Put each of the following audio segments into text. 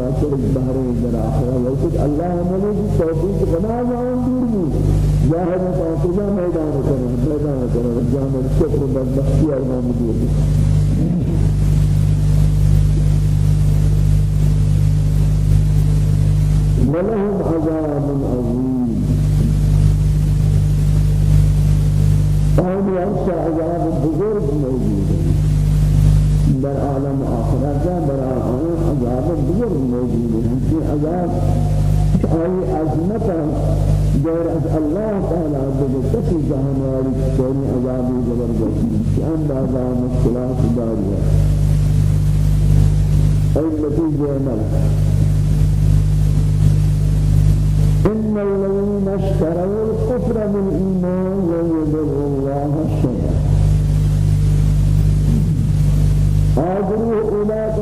بران واسر البحر الآخرة وقت الله ملوك توفيق بنا جان دورني ظاهر توفيق ميدان كنا ميدان كنا جان الكفر بالبختي أرمان دورني ولهم عذاب عظيم فهم يرسى عذاب بزرگ موجود در عالم آخرت در عالم عذاب بزرگ موجود ہے کہ عذاب آئی عظمت دور از اللہ تعالی بجے کسی جہان والی سونی عذابی زبردستی کہ اندازہ مشکلات داری ہے اور نتیجہ عمل إن الذين اشتروا الكفر بالإيمان ويضر الله آدرو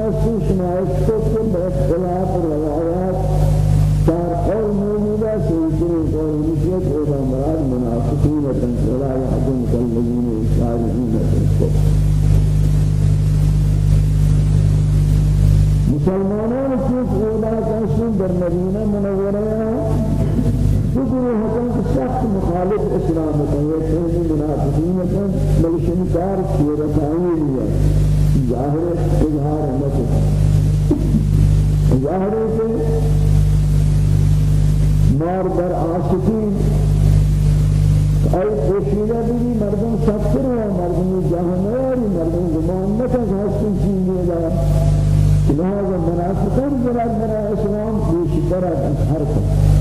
السوشنا اشتكم باختلاف الروايات صار قول موجودة سيكون قول مشيت أولا مراد منافقين ولا يحكم كالذين يشارعون في الكفر مسلمانان چیز اولا کشن در مدینہ منورہ بگرو حکم سخت مخالف اسلام کا یہ سنی منافقین کن بلکہ ظاہر اظہار نہ ظاہر ہے مار در آسکی ای خوشیدہ بھی مردم سفر ہے مردم جہنواری مردم زمان نکن ہستن چیزی دا لہذا منافقان براد برا اسلام بیشی براد ہر کن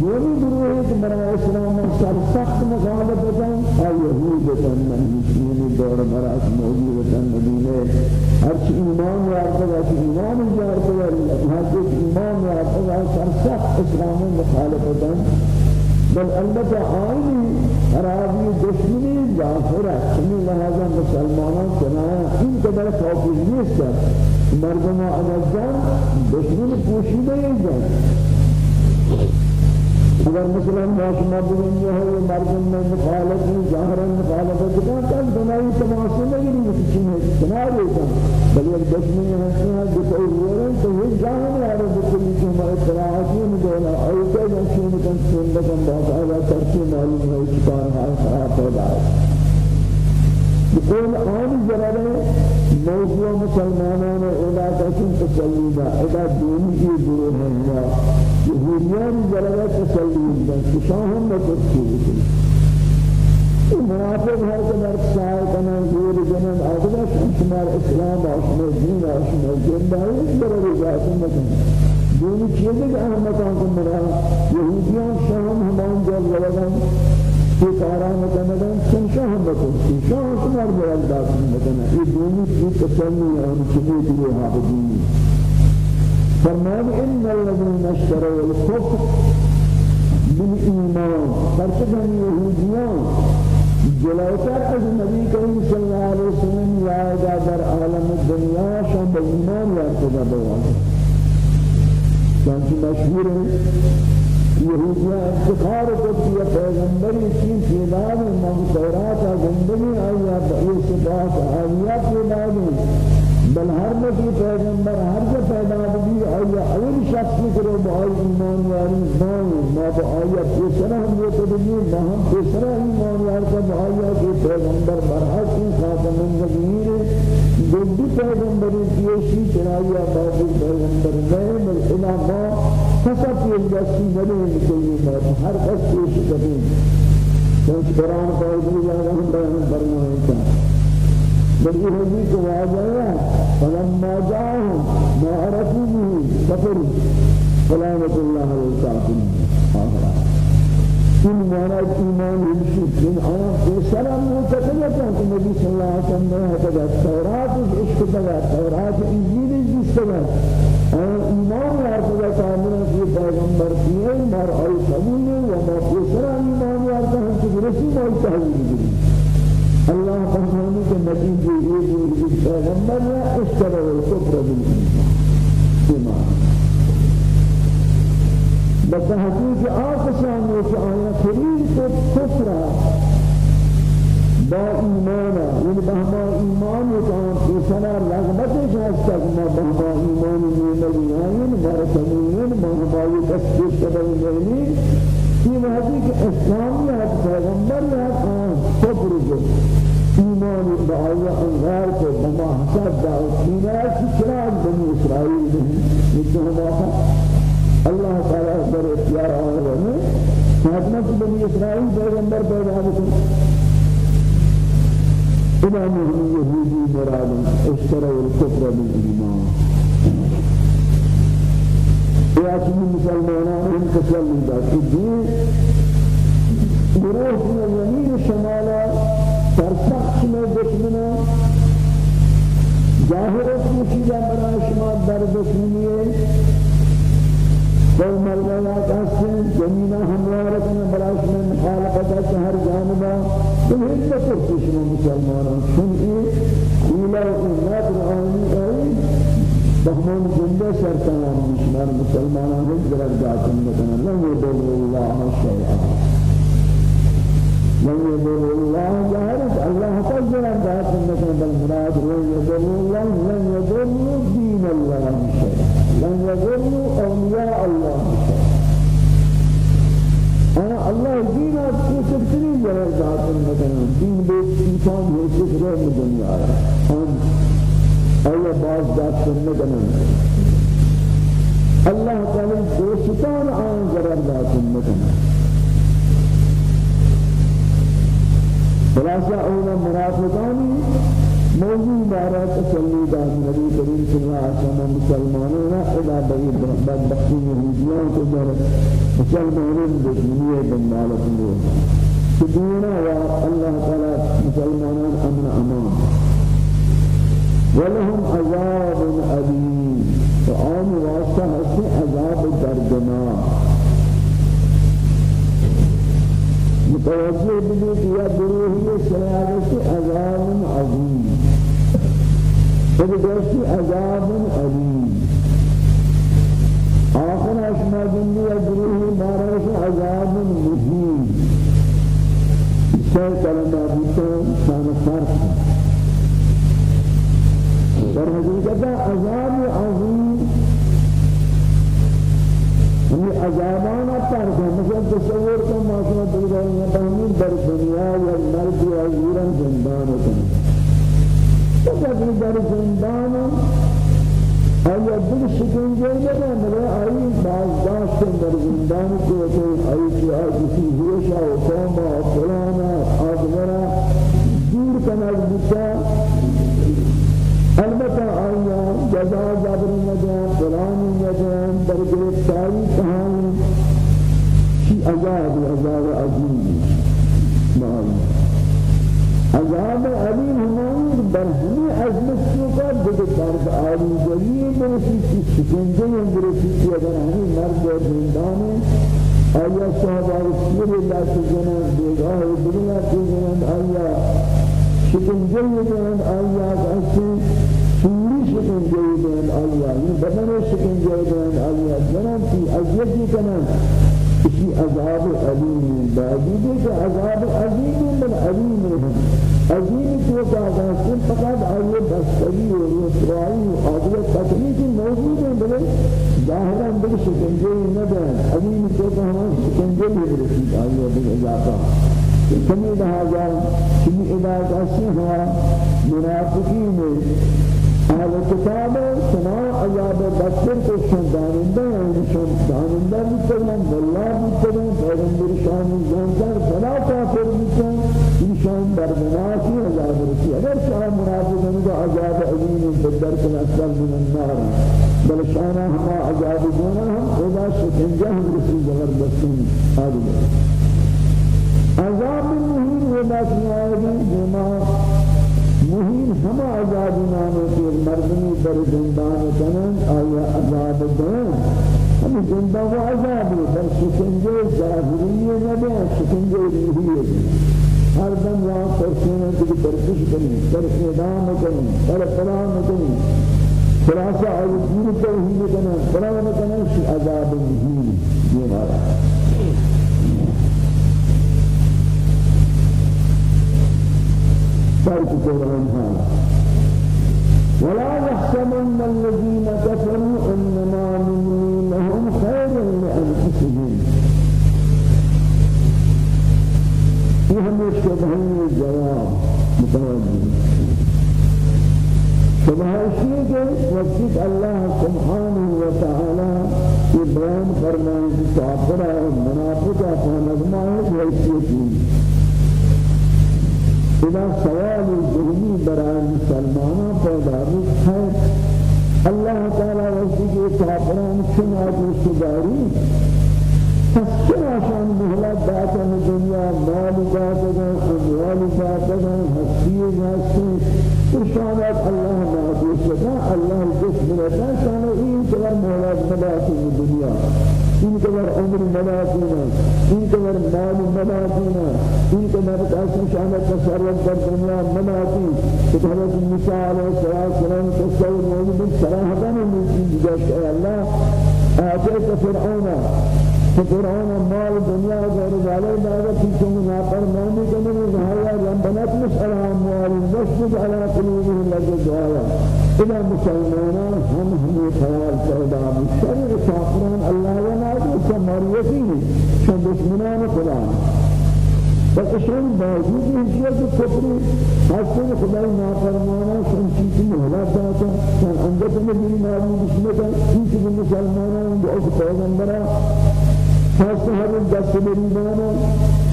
دومی گروه که برای اسلام سر سخت مخالفتن ای یهودتن من دور برای موجودتن مدینه هرچی ایمان یارده و ایمان یارده و هرچی ایمان یارده و سر سخت اسلام مخالفتن بل البته آینی خرابی دشمنی ظاهر است چنین لحاظا مسلمانان کنایا این قدر توفیق نیست مردم آنجان دشمن پوشیده جان۔ اگر مثلا ماشما بگن جو ہے مردم میں مخالف ظاہرا مخالفت کا کل بنائی تماشا نہیں ہے کسی نے بنا دیتا بل ایک دشمن ہے کہ جو کوئی ہوا تو یہ جان ہے اور بکلی کے ہمارے قراءات میں دولا اور کہ جو کن سن بکن بہت اعلی ترتیب معلوم ہے اس حال خراب پیدا ہے بقول آن جرابه موضوع مسلمانان اولا کسن تسلیدہ ادا دینی کی گروہ ہے یهودیان جلوه تسلیم دن کشاهم بتسلیم منافق هر قدر سعی کنن گیر جنن شمار اسلام آشما دین آشما جندائی برای جاسم بکن دینی چیزی که احمدان کن مرا یهودیان شام همان جل ولدن في کاران کنن چون شام بکن شام شمار برای جاسم بکن یہ دینی چیز فرمان إن الذين اشتروا الكفر بالإيمان. فرشدهم يهوديان جلوتر از نبی کریم صلی اللہ علیہ وسلم یادا در عالم الدنیا شان بالإيمان یارتدا بوانا چانچہ مشهور ہے یہودیاں افتخار کو کیا پیغمبری کی تعداد من تورات زندگی آیا بئی صفات آیا تعداد بل ہر نبی پیغمبر ہر جو کرو بھائی ایمان یاری بھائی ما آیا تیسرا ہم یہ تو بھی نہ ہم تیسرا ایمان یار کا آیا کہ پیغمبر برحق کی خاتم النبیین دو پیغمبری کیشی چرایا بابو پیغمبر بل الا ما فقط یہ جسی بنے کوئی بات ہر کس پیش کریں۔ تو قرآن کا اجلی جاگہ ہم بیان فرمائیں کا بل یہ حدیث واضح ہے۔ فلما جاءهم ما عرفوا به كفروا سلامة الله على الكافرين آخر این مانا همیشه این آن سلام ہے کہ نبی صلی اللہ علیہ وسلم کہا تورات عشق بگا اور ایمان یار بگا کامل ہے پیغمبر کیے مر آئی قبول و ما دوسرا ایمان یار کا ہم کہ رسول اور تحویل اللہ فرمانے کہ نبی جو یہ پیغمبر ہے اس طرح بتحقیق آقسان کہ آیا خرید کو کفرہ با ایمانا یعنی بہما ایمان کان پیسنا رغبت جاستا ما بہما ایمان نیملی آئین مرسمین بہما یہ دست شبه نیلی یہ وحدی کہ اسلامی ہے پیغمبر ہے آن کفر جو ایمان بآیا انغار کو بما حسد دعوت مینا چراغ بنی اسرائیل؟ نہیں یہ تو اللہ تعالی در اختیار آئے ہیں حکمت بنی اسرائیل پیغمبر پیدا بکن امام یہودی مراد اشتروا الكفر بالایمان یا چنین مسلمانان ان تسلی دا کہ دین گروہ من یمین شمالا سرسخت کوئی مرغا کاسن زمینہ ہموار کرنے براش میں مخالفت ہے ہر جانبا تو ہم تو کچھ مسلمانوں سنئی کھلا امت رہانی ہے بہمان جندے سر تمام مسلمان مسلمانوں کو درجات مکن لم يضر الله شيئا لم يضر الله ظاهر الله قدر جاتن مکن بل مراد لم يضر الله لم يضر دين الله. أنا الله دين أتكتري جرى ذات المدن دين بيت إنسان يوسف رأي الدنيا أن أي باز ذات المدن الله تعالى دوستان آن جرى ذات المدن خلاصة أولا مرافقاني موضوع بارا تسلی داد نبی کریم صلی اللہ علیہ وسلم مسلمانوں نے ادا بئی بدبختی یہودیوں کو در مسلمانوں دشمنی بندالت لے سدینا و اللہ تعالی مسلمانوں امن أمان۔ ولهم عذاب أليم وعام واسطة هسي عذاب دردناك متوجه کہ یا گروہی سیارے سے عذاب عظیم۔ فبدرسي عذاب أليم آخر أشما جنبي أدروه بارش عذاب مهين بسر كلمة بيتون شان فرق. حقیقت عذاب عظیم ہمیں عذابان فرق. ہے مثلا تصور کو معصومت دلگاہ در دنیا یا مرد در زندان آیا دل شکنجه نده مگر آئی بازداشت در زندان کو تو آئی کی آجسی هوشا و قوما و فلانا آدمرا دیکھ درد آلی جلیل برسی کی سکنجے ہیں برسی کی اگر ہمیں مرد اور زندان آیا صحابہ رسول اللہ کی جنان بیگاہ دنیا کی جنان آیا شکنجی جنان آیا اسی سوری شکنجی جنان آیا یہ بدن شکنجی جنان آیا جنان کی عذیت کی کنان اسی عذاب علیم باقی کہ عذاب عظیم من علیم ہے عظیم کہ فقط آئیے بستگی و رسوائی و عادلت تکلیف موجود ہیں بلے ظاہرا بل شکنجے نہ دیں عظیم تو کہا شکنجے ہی رسید آئیے بل اضافہ کمی لہذا کمی علاقہ سے ہوا منافقین أهل کتاب سنا عذاب بسر کو شان داننده ہیں شان داننده بیترن والله بیترن پیغمبر شان زنجر فلا کافر بیترن این شان کن اصل من النار. بل شأن ہما عذاب ہم خدا شکنجہ ہم رسی زبردستین آدھے عذاب بات نہیں آئے گی مهین همه عذاب مردمی در زندان کنند آیا عذاب دهند همه زندان و عذابی در شکنجه ظاهریه نبه شکنجه روحیه ہر دم وہاں پرسونے کی پرکش کریں در اعدام کریں در قرآن کریں خلاصہ عزیز توحید کریں قرآن کریں عذاب مہین یہ مارا ترك قرآن هذا ولا يحسبن الذين كفروا انما نملي ہمیں شبہی جواب متوجہ شبہی کے وقت اللہ سبحانہ وتعالى بیان فرمائے کہ کافر اور منافق حیثیت إذا سوال الجهني برای مسلمانان پیدا ہے اللہ تعالی وحی کے دوستداری پس چنا شان مهلت داتا دنیا مال داتا اموال داتا ہستی ہستی ارشادات اللہ معدوس لتا اللہ جسم لتا شان این قدر مهلت مداتا دنیا۔ این قدر عمر ملاتینا این قدر مال ملاتینا این قدر قاسم شان تصرف در دنیا ملاتی کہ حضرت موسی علیہ السلام تصور موجود صراحتا جاش اللہ آتیت فرعون فرعون مال دنیا غیر والے دعوت کی نا پر مانی کرنے نہایا ربنا تسأل اموال نشد على قلوبهم لجد دعایا إلى مسلمان هم هم خيال پیدا شر کافران الله و نادر سماریتی شن دشمنان خدا۔ بس شن باوجود هیچ کفری حسن خدای نافرمانا شن چیزی مهلت داتا شن انجت نبی نابی بسمتا چیزی مسلمانان بأس پیغمبرا خاص هر دست بریدانا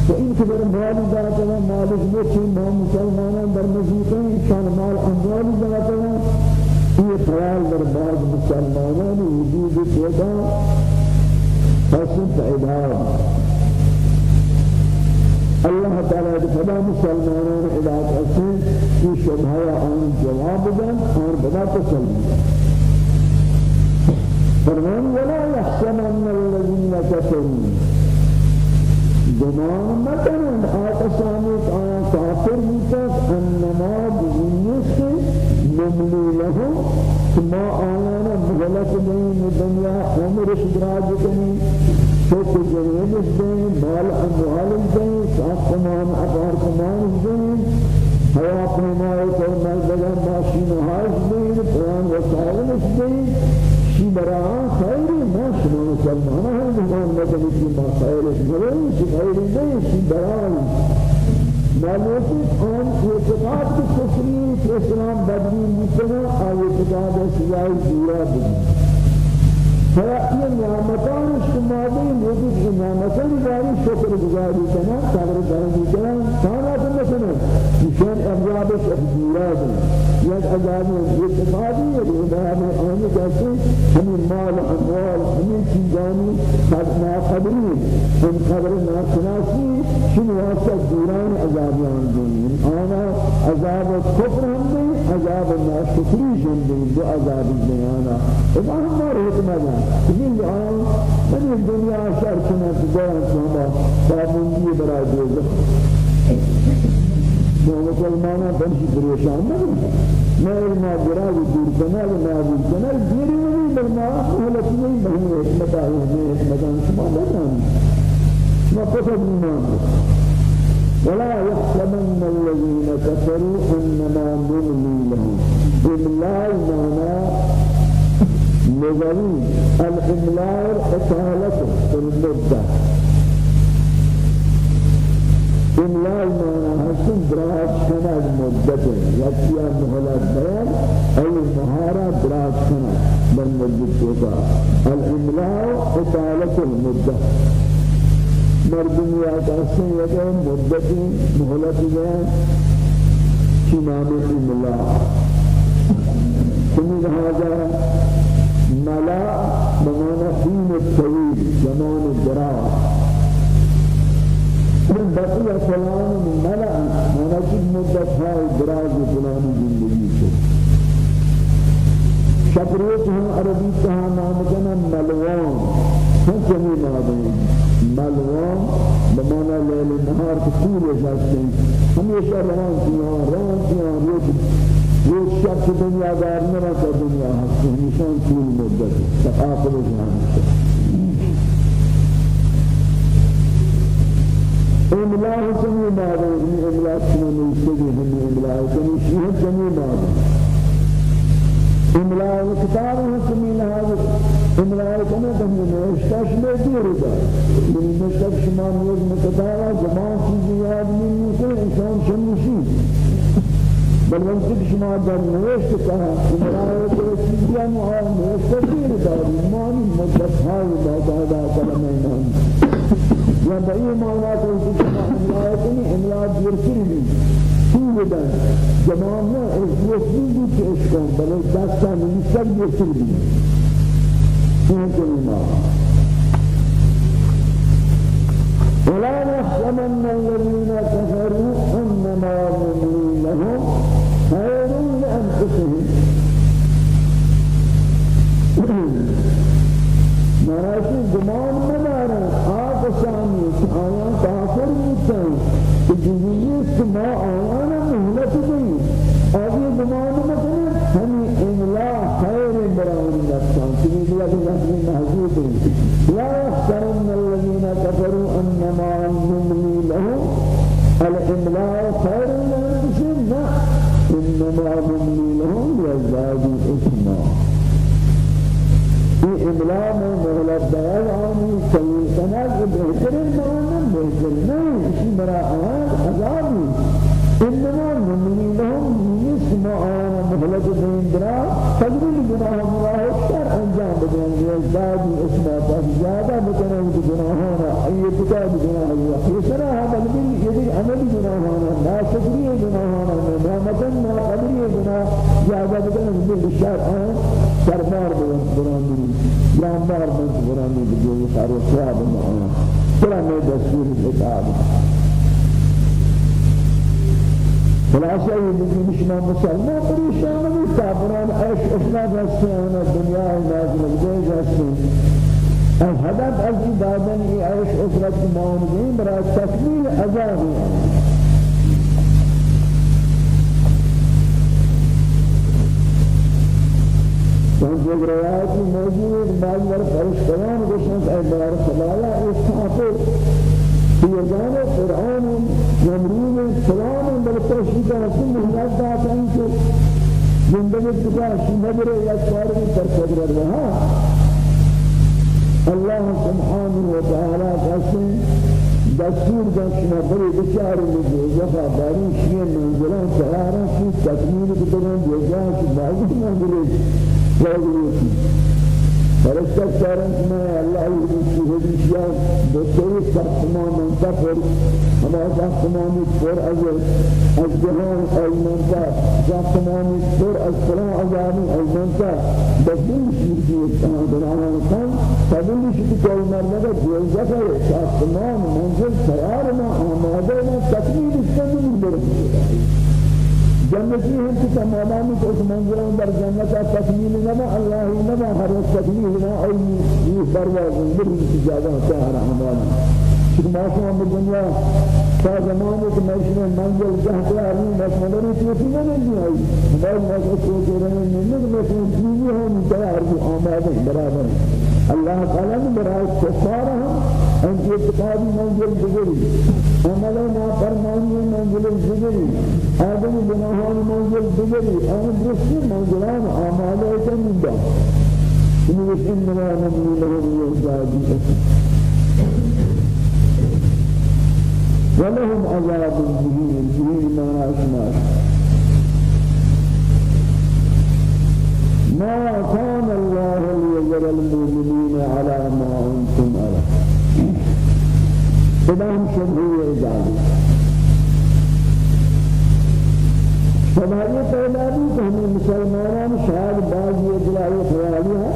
تو این که در مال داتا مالک بچی ما مسلمانان در مزیدن شان مال اموال داتا یہ خیال در بعض مسلمانان وجود پیدا حسن پیدا اللہ تعالی خدا مسلمانان علاق حسن کی شبہ آن جواب دن اور بدا تسلیم فرمان ولا يحسبن الذين كفروا. گمان مکنن آتشانی آن کافر بیتت انما بزنیست نملی لهم ما آیانا مغلق دیں دنیا عمر شدراج کنی شوق جنیدش دیں مال اموال دیں ساختمان اپارتمان دیں حیا پیمائے کو مردگان ماشین حاج دیں پران وسائلش دیں شی برا خیری ما شما مسلمان بہمان مدنی کی ما خیرش گرے شی خیری دیں شی برا معلوم آن اعتقاد کی کفری کہ اسلام بدلی مثلا آئی اعتقاد سیائی دورا بدلی فإن نعمتان الشمالين وجود نعمتان جاري شكر گزاري كنا صبر جاري كنا كانا كنا كنا مشان أبواب الجيران يد أجاب الاعتقادي الإمام أهل جالس هم المال أموال هم چیزانی قد ما قدرين هم قدر ما شناسي شنو واسط جيران عذابيان دنيا أنا عذاب الكفر هم عذاب عذاب الناشكري جنبي دو عذاب الدنيانا إذا هم ما رهتنا جان تجين آن من الدنيا شر كنا تدوران سهما فابندي برای دوزخ. مسلمانہ بنشی پریشان نہ میں ما جراد دور کنال نابود کنال دیری نہیں برما حالت نہیں بہنے حکمت آئی ہمیں شما بتانی ما قصد ایمان ولا يحسبن الذين كفروا انما نملي لهم. املاء معنى لغوي الاملاء اطالته في المده املاء معنى حسن دراج كنا المدة يكفي مهلات بيان اي مهارة دراج كنا بالمدة الاملاء اطالة المدة مردمی آتاسن یکے مدتی مہلت گئے کی نام املا کمی لہذا ملا بمانا حین الطویل زمان الدراء من بقي فلان مانا کی مدت ہے دراز فلان زندگی کو شبریت ہم عربی کہا نام کنا ملوان. ہم کمی نام ملوان بمانا لیل نهار کسور جاستیں ہمیشہ روان کیاں روان کیاں روز روز شخص دنیا دار نہ رہتا دنیا ہستے ہمیشہ طول مدت. تقاقل جہان املاح سمی بابا املاح سمی نوشتگی ہمی املاح سمی شیحت سمی بابا املاء كتاب حكمي لهذا املاء كما كان نشتاش بدير ده من نشتاش شما نوز مكتابة زمان چیزی یاد کہ انسان شمشی بل وقت شما در نوشت کہا املاء کو چیزی ہم آن نوشت دیر داری مانی مدت ہائی باقاعدہ کلمہ ایمان یا بئی مولا کو شما املاء کنی املاء دیر کری بودن جماعة ازوستی بود که اشکان بله دستا نمیستر یسر بود این کلمه ولا الذين كفروا إنما نملي لهم خير لأنفسهم. مراشی گمان لا يحسرن الذين كفروا أنما نملي لهم الإملاء خير لانفسهم إنما نملي لهم ليزدادوا اثما في إملاء من بیان آنی سوی سنگ بہترین معنی بہتر نہیں اسی برا آن عذابی بکنن بالشر آن سربار بلند برانی جانبار بلند برانی بجوی خارو سواب معنا ترى میں دستور الاتعاب خلاصہ یہ لیکن شما مسلمان پریشان کافران عیش افراد ہستے ہیں دنیا نازل ہستے ہیں الهدف از دادن عیش افراد معاونین برای تکمیل چند ایک روایت موجود بعض بار فرشتگان گوشند ای بار خدایا استعفو پیغام قرآن نمرود سلام بل تشریف رسول مهلت داتا ہے کہ زندگی تکا شنبر یک بار بھی پر قدر رہا اللہ سبحانہ وتعالی قسم دستور داشتنا بری بچار لگے جفا باری شیئن منزلان سرارا کی تکمیل کتنان دیجا کی بازی منزلی راضی فرشتہ چارن میں اللہ کی ہدیہ بطور ساختمان منتفر ہما ساختمان پر از از جهان ایمانتا ساختمان پر از فلان عذاب ایمانتا بدل شیردی اتحاد بنانا کن بدل شیردی کل مرمدہ جوزہ کرے ساختمان منزل ما آماده ما تکمیل استنی برد جنة نفی ہیں کہ تمامی کو اس منظروں در جنت تکمیل نما اللہ نما ہر وقت تکمیل نما ای یہ برواز بری جگہ سہارا ہمارا کہ معصوم دنیا تا زمانے کے معاشرے منزل جہت آرمی بس مدنی توفی نہ نہیں آئی ہمارے معاشرے کو جو رہے ہیں نمک میں تو چیزیں ہیں تیار آمادہ برابر. اللہ تعالیٰ نے برائے کفار ہم ان اعتقادی منزل بگری عمل نافرمانی منزل بگری آدم گناہان منزل بگری آن درستی منزلان آماده کننده إنه إنما نبني لهم يزدادي ولهم عذاب مهين مهين ما ناشناش ما كان الله ليذر المؤمنين على ما أنتم عليه خدام شبهی اجازی شبهی پیدا بھی کہ ہمیں مسلمانان شاید بعضی اجلائی خیالی ہے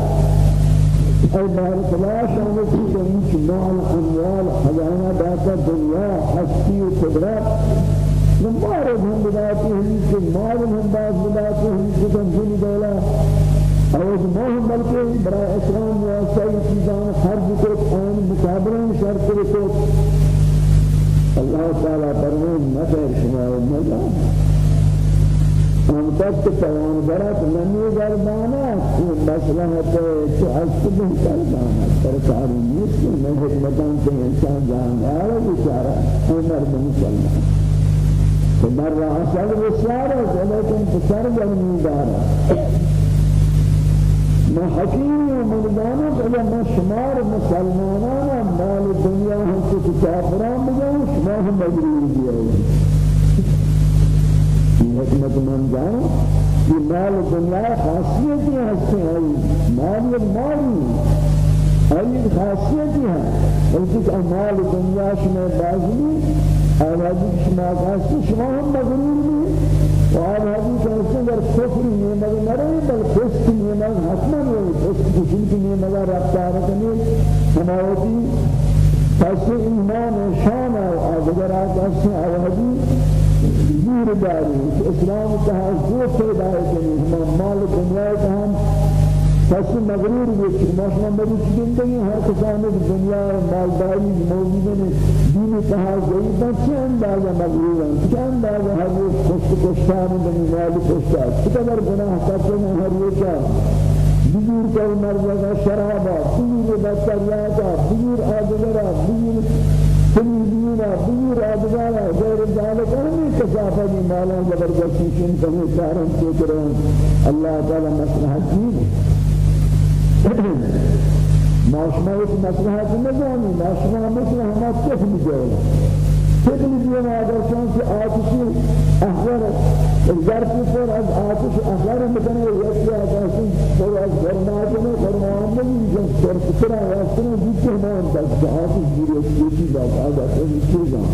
اور بہر خلاص آنے کی کمی مال اموال خزانہ داتا دنیا ہستی و قدرت. مارد ہم بداتی ہیں کہ مال ہم باز بداتی ہیں کہ تنزل دولا. اور موہ بلکہ برای اسلام و اصلی چیزان خرج کو آن مقابلہ شرط کو الله تعالى فرمود نفر شما مجا. ہم تک توان برات نمی گردانا یہ مسئلہ ہے کہ اس کو گردانا سرکار نیست میں حکمتان کے انسان جان والا بیچارہ عمر بن سلمان تو در اصل بسیار ہے لیکن پسر گرمی دارا ما حکیم مردانہ کہ ما شمار مسلمانانا مال دنیا ہم سے کافران بجاؤں شما ہم مجرور دیا حکمت من جاؤں کہ مال دنیا خاصیتی ہستے ہیں مال یک مالی ایک خاصیتی ہے بلکہ مال دنیا شما بازمی آوازی شما خاصی شما ہم مجرور بھی وهذا هذه كان در كفر نعمة نرى بل فسق نعمة حتما نرى فسق كشنك نعمة رفتار کنی سماوتی پس ایمان شان اگر آقاس آوازی دور داری إسلام تحضور پیدا کنی ہم مال دنیا کا پس مغرور بیچ ماشنا مری زندگی ہر کسان دنیا مالداری موجود ہے دین کہا گئی بچے اندازہ مغرور ہیں کیا اندازہ ہر روز خوش کشتار بنی والی کشتار کتر گناہ کرتے ہیں ہر روز بگیر کل مرزا شرابا بگیر بطریاتا بگیر آدگرا بگیر تنبینا بگیر آدگرا غیر ذالک ہمیں کسافہ دی مالا زبردستی شن کمی کارم کریں اللہ تعالی ما شما یک مصلحت نزانی ما شما مثل همه تفل چه تفل جاید اگر چانسی آتشی احضار ظرفی پر از آتش احضار و یکی از آتشی پر از فرماتنه فرمان از سرکتران راستنه دیگه همان دست آتش بیرسی چیز آتش چیزان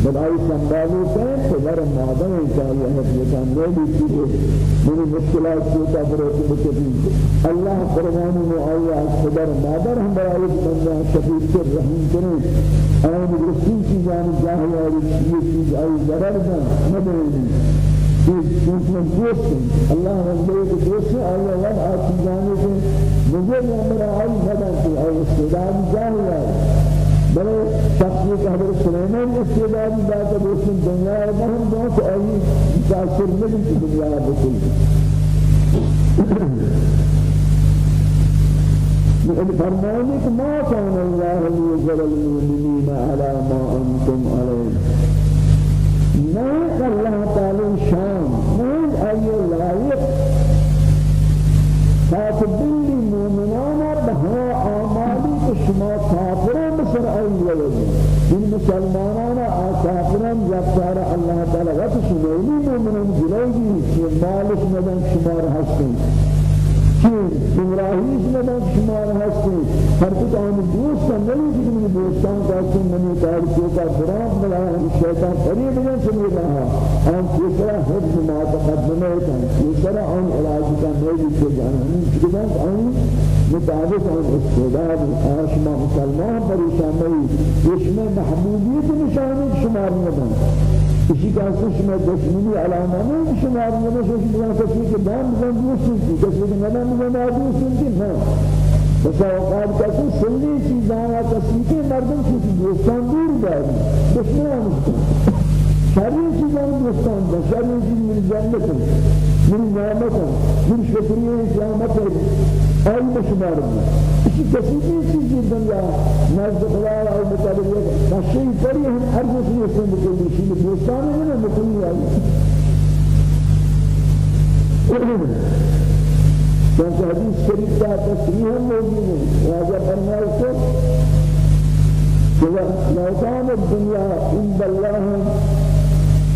چیزا بلائی سنبھالو کہیں تو در مادم انشاءاللہ حفظتان نیلی چیزے منی مشکلات کو تبرت بکبی اللہ قربانی معاویہ در مادر ہم برائی بندہ شفیق کر رحیم کریں آئین رسول چیزان جاہی آئی یہ چیز آئی ضرر دن نبرینی چونکہ دوست اللہ رضی کے دوست آیا ود آتی جانے سے مجھے نمبر آئی بدن کی آئی استعداد جاہی آئی بلے شخصی کہ حضرت سلیمان استعدادی بات ہے اس دنیا میں ہم بہت آئی متأثر نہیں کی دنیا بکل فرمانے کہ ما كان الله ليجعل المؤمنين على ما أنتم عليه نہیں اللہ تعالی شان نہیں ای لائق فاتبلی مومنان بها آمالی که شما بسر ایولی این مسلمانان آکافران یفتار اللہ تعالی وقت شمیلی مومنان جلوگی که مالش ندن شما را هستن کہ گمراہیش میں شمار ہستے ہر کچھ آن دوست نہیں کہ من دوستان کا کہ من کار کو کا برام بلا شیطان قریب نہیں سمجھ رہا ہم تیسرا حفظ ما تقدمے تھا تیسرا آن علاج کا نہیں کہ جانا ہم کہ ان مطابق آن استعداد آشما مسلمان پریشان نہیں اس میں محبوبیت نشانی شمار نہ کسی کا شما دشمنی علامه نہیں شمار نمیشه شما کسی که دام بزن دوستی کسی که ندام بزن دوستی نه. بس اوقات کسی سنی چیزان یا کسی که مردم کسی دوستان دور داری دشمنان شری چیزان دوستان دار شری چیز من جنت من نعمت من شکریه قیامت آئی بشمار اسی کسی کی چیزی دنیا نزد خدا اور مطابق نشی پری ہم ہر دوسری سے مکلی شیل دوستان میں مکلی آئی چونکہ حدیث شریف کا تصریح موجود ہے واجہ فرمائے کو لو كان الدنيا عند الله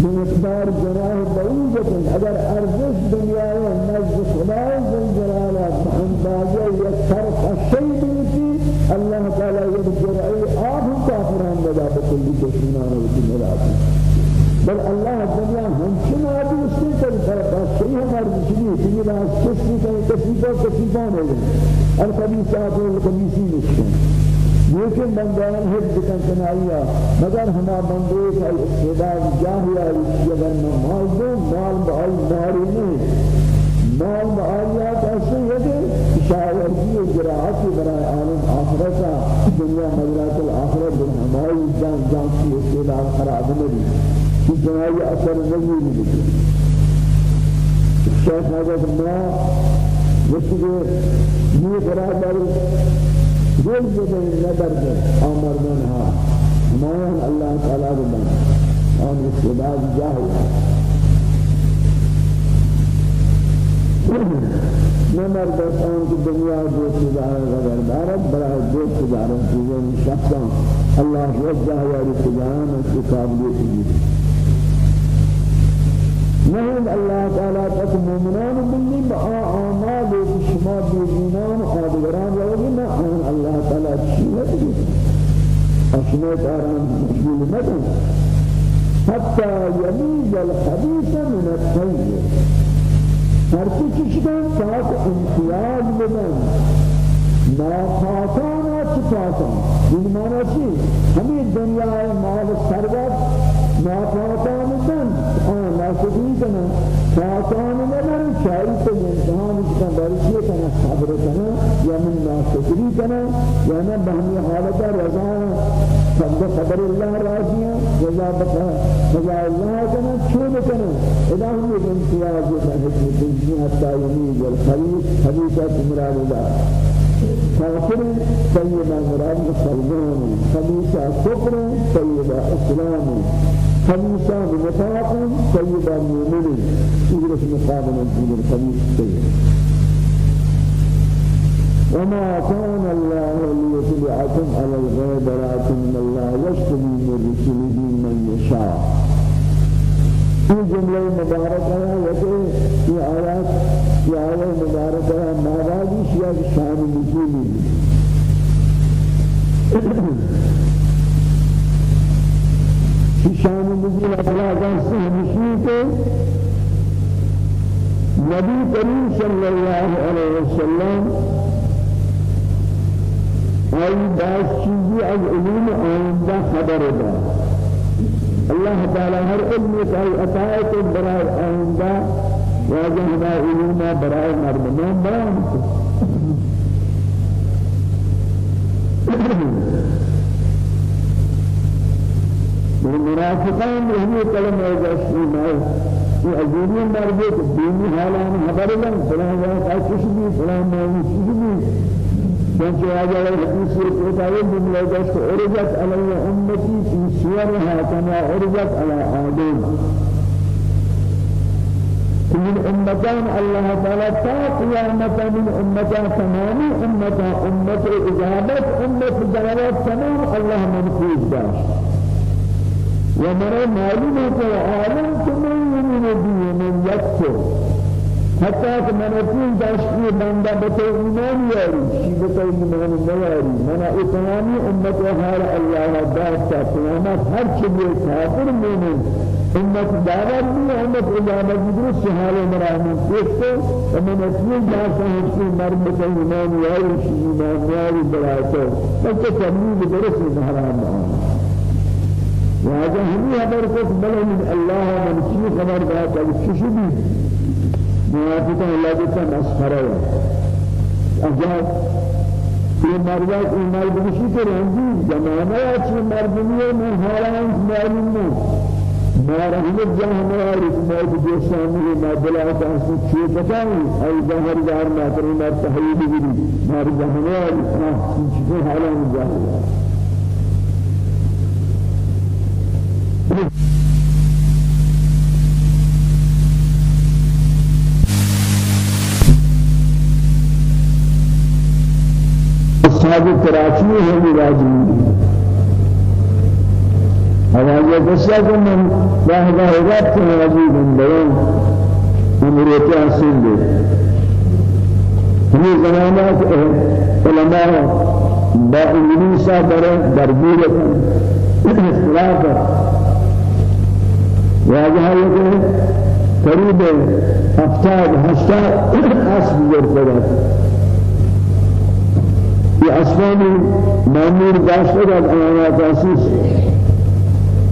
بمقدار جناه بعوضة اگر ارزش دنیا نزد خدا جل جلاله اندازه یک طرف الشيء بيتي الله تعالى يذكر اي آب كافران بدا بكل دشمنان وكل بل الله الدنيا هم شما دوستی کر طرف الشيء ہمار بشنی تیجی راس کسی کا کسی کا کسی کا نہیں الخبیثات والخبیثین اشکن لیکن بندان حفظ کن کنائیا مگر ہما بندے کا استعداد جاہیا اگر مال دو مال بآئی ماری نہیں مال کہ جراحتی برای عالم آخرتا دنیا مجرات الآخرت دن ہمائی جان جان کی استعداد خراب نہیں کہ جنائی اثر نہیں ملتی شیخ حضرت اللہ جس کے یہ برابر دل بدن ندر آمردن ها ہمان اللہ تعالی بنا آن استعداد جاہل نمر دستان کی دنیا دوست دارن غیر دارد برای دوست دارن چیزیں شخصان اللہ وجہ یاری اس کی قابلیت نہیں اللہ تعالیٰ تک مومنان بلی با آمال شما بیدینان آدگران روگی نہ آن اللہ تعالیٰ چیئے دی اشنا کاران مشمول مدن حتى يميز الخبيث من الطيب کسی چیزیں تاک امتیاز بدن ناپاکانا چپاکان این معنی چی ہمیں دنیا مال سرگت ناپاکان دن آن ناشکری کنا پاکان ندن چاری تو امتحان کنا برشی کنا صبر کنا یا من ناشکری کنا یا نہ بہمی حالتا رضا سبب قدر اللہ راضیاں رضا بقا رضا اللہ کنا چھوڑ کنا ادا ہم امتیاز حکمت دنیا حتی یمید الخلیف حدیثت مراد اللہ كافر طيبا مراد مسلمان خبيثا كفر طيبا اسلام خبيثا نفاق طيبا مؤمن يجلس مقابلا في الخبيث طيب وما كان الله ليطلعكم على الغيب ولكن الله يشتري من رسله من يشاء. في جملة مباركة وفي في آيات في آيات مباركة ما بعد شيء شان نزولي في شان نزول أطلاع جانسه مشيك نبي كريم صلى الله عليه وسلم أي بعض چیزی از علوم آینده خبر داد الله تعالى هر علم كاي عطايت براء آئندہ واجه ما علوم براء مردمان كلمة جسمي ما في أجيرين مربوط ديني حالان خبر لن فلان وقت أشبه فلان ما يشبه چونکہ آجا الحديث من لدست أرجت علي أمتي في سورها كما أرجت على آدم. من أمتان الله تعالى قيامة من أمتان تمام أمتان أمة إجابة أمة دعوات تمام الله منفوذ داشت ومن معلوم ہے عالم تمام من من يكفر. حتى من اپنی داشتی بندہ بطور ایمان یاری. شی بطور ایمان نیاری؟ من اتمامی امت و حال اللہ داشتا قیامت ہر چلی کافر مومن امت دعوت بھی امت اجابت درست حال مراہمین دیکھتے ومن اپنی داشتا ہستی مرد بطور ایمان یاری شی ایمان یاری برایتو بلکہ تمید درست حرام آنا واجه همی خبر کو بل من الله من چی خبر دا کہ دیتا مسخرہ ہے اجاب یہ مرد کو مرد بشی کے رنجی زمانہ چی مردمی میں حالان معلوم نہیں جہاں مار اس موت دوستانی ما بلا تاسو چی پتائی ای ظاہر دار ما کرے ما تحویل بھی مار جہاں مار چی حالان جاہل أصحاب کراچی ہے مراجی حوالی قصہ کو من واحدہ رب کے مراجی بندروں امریتی حاصل دے ہمیں زمانہ کے علماء با انگلیسا در درگیر اختلاف واجہ یہ قریب ہفتاد ہشتاد اصل ضرورت في أسمان مامور داشتر الآيات أسيس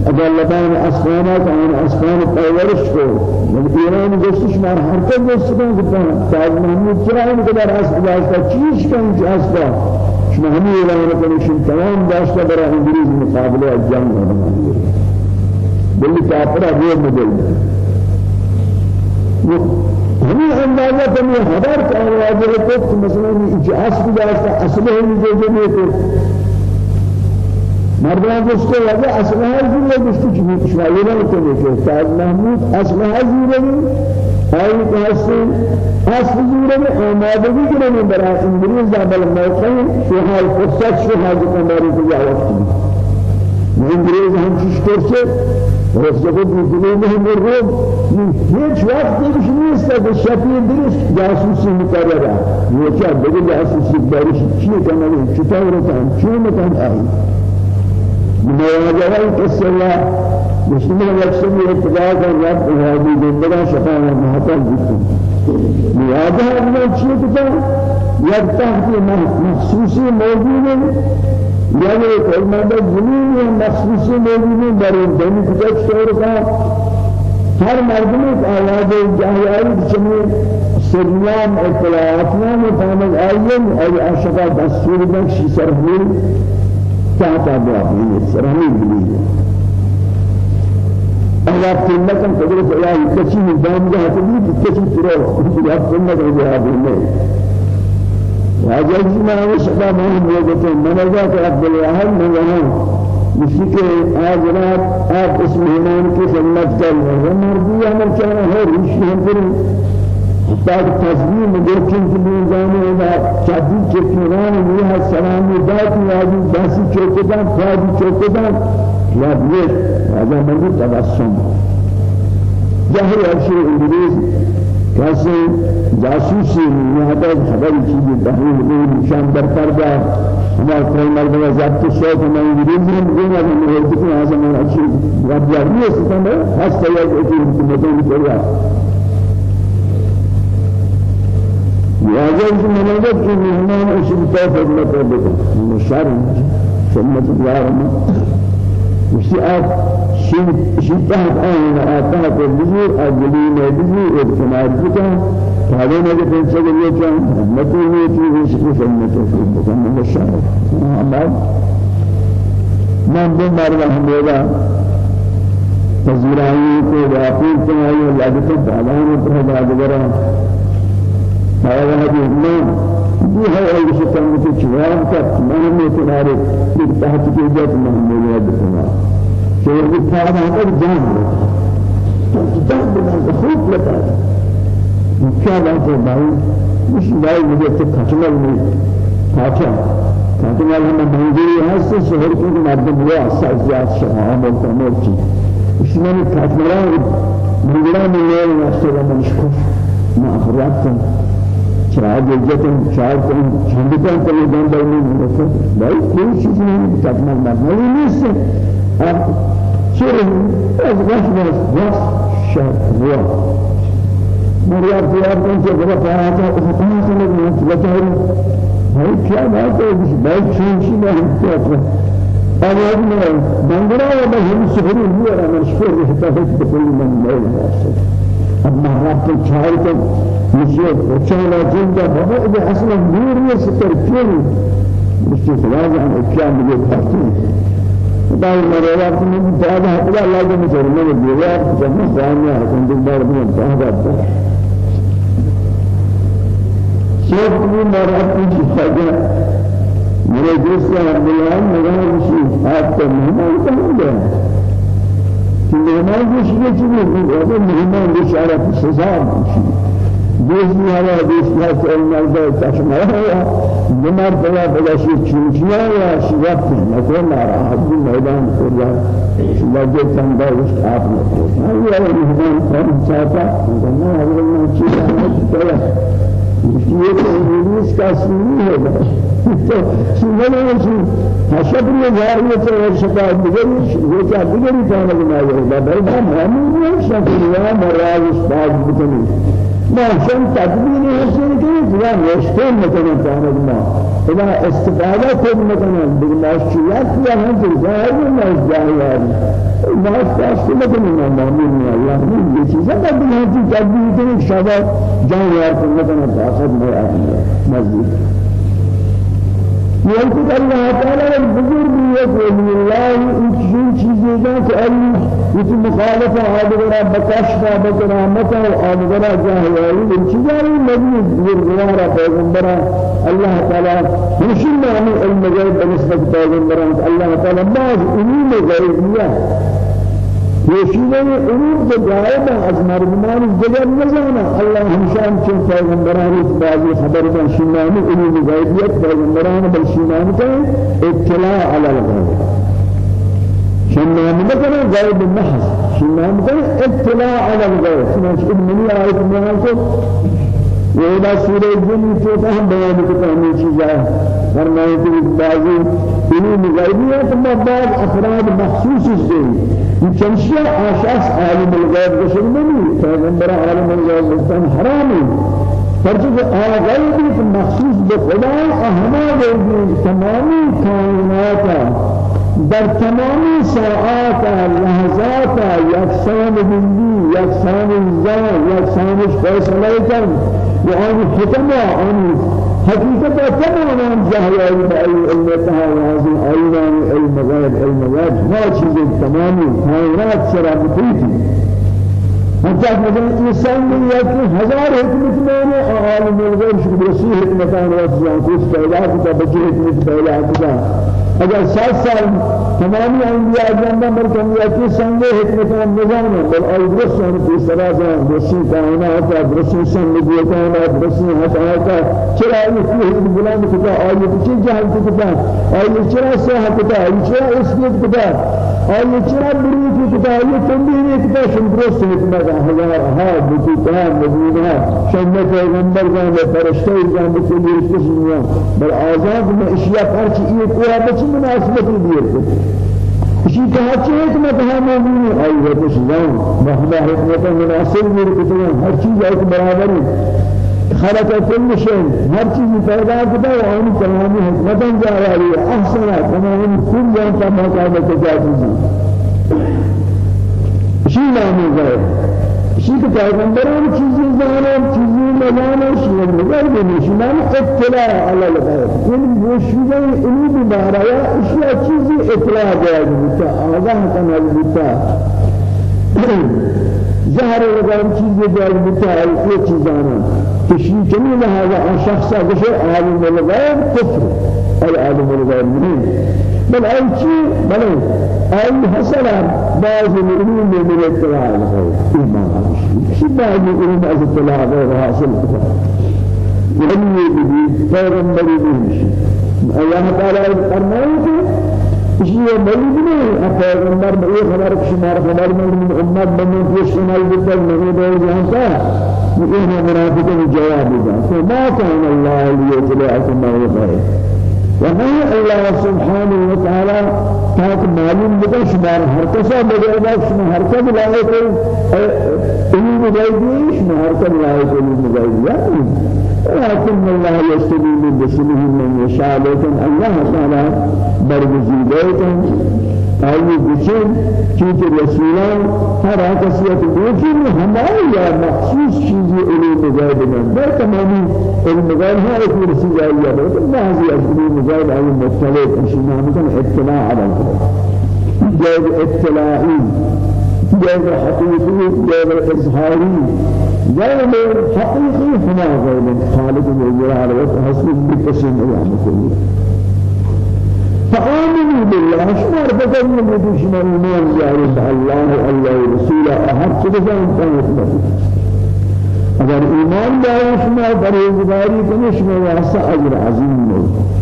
اگر لبان اسمانات آن اسمان پرورش کو من ایران گوشتش مار گوشت کن. کتن تاج محمود چرا این قدر اسب داشتا چیش کن چه شما همی ایران کنشن تمام داشتا برای انگلیز مقابله جنگ بلی کافر ابو مدل ہمیں اندازہ تمہیں خبر کا واجب ہے کہ مثلا اجاز کی جاتا اصل ہے جو جو میں کو مردان کو سے لگا اصل ہے جو اس کی محمود اصل ہے جو میں کہ اصل جو میں آمادگی کے لیے برا انگریز عمل موقع حال فرصت شو حال ہماری کو وقت انگریز ہم چیز کرتے رفضه بودی نہیں مرغوب هیچ وقت دیگه نیست که شفیع درست جاسوسی میکرده یہ کیا دیگه جاسوسی دارش چی کنه چطور کن چی میکن آئی مواجهه قصه الله مسلمان یکسر اتباع کن رب هذه زندگی شفاء محتاج بکن من چی کن یک تحت مخصوصی موجود. یعنی کلمات زمین مخصوص موجود در این دنی کجا شعر کا ہر مردم ایک آواز جاہیاری چنی سریان اطلاعاتنا میں فهمت آئین اور عاشقہ دستور بخشی سرحمیل چاہتا بابی سرحمیل بلیے اللہ تلکن قدرت اللہ کسی دام جاہتا بھی کسی ترو اللہ تلکن جاہتا بھی واجب ما هو سبب من وجهته من ذاك عبد الواحد من وهو مشي آجرات. آب اسم مهمان کی خدمت کر وہ مرضی عمل کر رہا ہے رشی ہم پر حتی تصویر مدرکن کی میزان ہے چادی کے کنان یہ سلام ذات واجب داسی چوکدان خادی چوکدان یا یہ هذا من تبسم جاهل ارشد انگلیس کیسے جاسوسی یہاں پر خبر چیزیں تحریر میں نشان در پردہ ہمارا کوئی مرد میں ضبط شوق میں انگریزی میں مجھے نہ میں ہے کہ یہاں سے میں اچھی رب یار ہے سکتا ہے خاص طور پر کہ حکومتوں کی کریا واجب کی منظر کی مہمان اسی طور خدمت کر دیتا مشار خدمت یار میں اسی آپ شتاه آن آتاه بزور أجلين بزور ارتماد بكا هذا ما يكون سجل يكون متى يكون يشكو سنة في من الشهر أما من دون مرة حميدا تزراعي کو واقعی کمائی لگت دالان پر دادگرا هذا هذه من دي هاي شيء كان متشوار كات من متنارك تحت كيجات من مولاد بسماه شيء بالتعب هذا الجانب جانب من خوف لك. مكان هذا باي مش باي مجھے تو کھچمل نہیں کھاچا کھچمل ہم منظوری ہے سے شہر کے مردم ہوا اساسیات شہر بولتا موچی اس میں کھچمل منظورا میں لے نفسه و مشکوف ما اخرجتم شاید جتن شاید چندتن کلی دن بینی میرسه باید کوئی چیز نہیں کھچمل مرد نیست. شرم از غش غش شهر مريم تیار کن کہ بڑا پاتا ختم سے لگنا بچائے ہے کیا بات ہے بات چین چین ہے کیا أنا أبنى بندرا وبهم سفري هو أنا مشكور يحتفظ بكل من ميل واسط أما رب الشاهد مشيت وشانا جندا بابا إذا أصلا نور يستر كل مشي خلاص عن إكرام بالتحكيم بعد ما رواه من بعد هذا لازم يجرم من الدنيا جمع ثانية عشان تقدر من هذا شيخ من مرات في حاجة میرے دوست عبدالله نگاه بشی آپ کا مہمان کہاں گیا مہمان بشی کے چیزیں وہ مہمان بشارہ کی سزا بشی دوست میارا دوست میارا کہ المرد تشمع ہے نمار بلا بلا شی چوچیا یا شی وقت نہ کو نارا حد میدان جا لگے تنگا اس آپ نے کو یہ مہمان کون چاہتا ہے حضرت نے چیز ہے یہ تو انگلیس کا سنی ہے۔ تو سننے میں حسب یہ جاری ہے تو شکایت دیگر یہ کیا دیگر جانا بنا ہے بابا ہم شکر یا مراج استاد بتنی ما شن تدبیر حسن دیگر مشکل می‌کنن کار ما. اما استفاده کن می‌کنن. دیگر مشکلیت یا هم جزایر یا مزدایار ما استفاده می‌کنیم ما میگیم الله میگه چیزا بعد دیگر چیزا دیگر شباب جان یار می‌کنن آخر میاد مزدی يقول الله تعالى البزرگ يقول الله إن چیزیں کہ اللہ یہ مخالفہ آدھگرہ بکشفہ بکرامتہ آدھگرہ جاہیاری ان چیزیں نبی زرگوارا پیغمبرہ اللہ تعالی ہمشن میں ہمیں علم غیب بنسبت پیغمبرہ اللہ تعالی بعض علوم غیبیہ يشيل الأمور بجائبة از مردمان الجبر نزانا الله همشان چون پیغمبران بعضی خبر من شمانی علوم غیبیت پیغمبران بل شمانی کا اطلاع على الغیب. شمانی مثلا غیب محض. شمانی مثلا اطلاع على الغیب. سنانش ابنی آیت مناسب وإذا سورة الجن توفهم بيان كتاب چیزا فرمائے کہ بعضی علوم غیبیت ما بعض افراد مخصوص ہیں چنشیا آشاس عالم الغیب بشر نہیں پیغمبر عالم الغیب بستان حرامی فرچہ آغیبی کہ مخصوص بخدا اہما دیگی تمامی کائنات در تمامی ساعات لحظات یکسان بندی یکسان الزان یکسان فیصلہ کن وعن حکمہ عن حقيقة تماما جهل بأي علمتها وهذه أيضا علم غير علم غير ما شيء تماما كائنات سرابطيتي. حتى مثلا إنسان من يأتي هزار حكمت مانا عالم الغير شو برسي حكمتان وزيان كيف پیدا کتا بچی حکمت پیدا کتا اگر سات سال تمامی انبیاء جنبہ مرکم یا کی سنگے حکمت نظام بل آئی درسان کی سرازہ درسی کائنات درسی سنگیتان درسی حسنات چرا یہ کی حکم بلند کتا آئی چی جہل کتا آئی چرا صحت کتا آئی چرا اسمیت کتا آئی چرا بروت کتا آئی تنبیہ کتا شن درست حکمت ہزار ہا بکی تمام مدینہ شن پیغمبر جان فرشتے جان بکی رشتے بل آزاد میں اشیاء پر چی یہ کوئی چه مناسبتی دیئے اسی چاہے کہ میں کہا مومن ہے کچھ جان مہما حکمت مناسب میرے ہر چیز ایک برابر ہے خلق كل شيء. هر چیز پیدا کرتا ہے اور تمام حکمت جا رہی ہے احسن تمام كل جان کا کیا چیز شيء نام ہے شيء پیغمبران چیزیں زانم چیزیں مزانم شيء مگر بنشمان اطلاع. على الغيب ان مشوجه علم بارaya اشیاء چیزی اطلاع جائز بتا آگاہ کنا بتا ظاهر وغير چیز جائز بتا یہ چیزانا کشی جمیل هذا شخصا بشر عالم الغيب كفر اي عالم الغيب منين بل أي شيء بل أي حصل بعض العلوم من الاطلاع الغيب إيمان شيء بعض العلوم من الاطلاع الغيب حاصل ولم يجد پیغمبر نہیں اللہ تعالی فرمائے لیے مولود نہیں پیغمبر میں یہ خبر شمار خبر میں امت بننے کی شمال بدل نہیں دے جہاں کا یہ منافقوں جواب دیا تو ما كان الله ليطلعكم ما يغير وهي الله سبحانه وتعالى تاك معلوم بدا شمار هر کسا بجائے شما هر کس لائق علم غیبی شما هر کس لائق علم غیبی ولكن الله يستجيب بسمه من يشاء لكن الله تعالى برگزیدهتن آئی بچن چیز رسولان ہر آکسیت لیکن ہماری یا مخصوص چیزی علم مزاید من در تمامی علم مزاید ہے ایک رسول آئی ہے۔ لیکن بعضی علم مزاید آئی مختلف اشیاء مکن اطلاع علی جائز اطلاعی جائز حقیقی جائز اظهاری جائز حقیقی ہما غیر خالق الجلال وحسن بکسن ایام کلی فآمنوا بالله شمار بدل من بدوشنا إيمان جارب الله الله رسوله أحد إنسان يطلق اگر ایمان داری شما پرهیزگاری کنی شما واسه أجر عظیم مید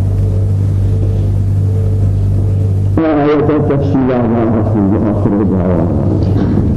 آیت تفصیلات آخر دعوانا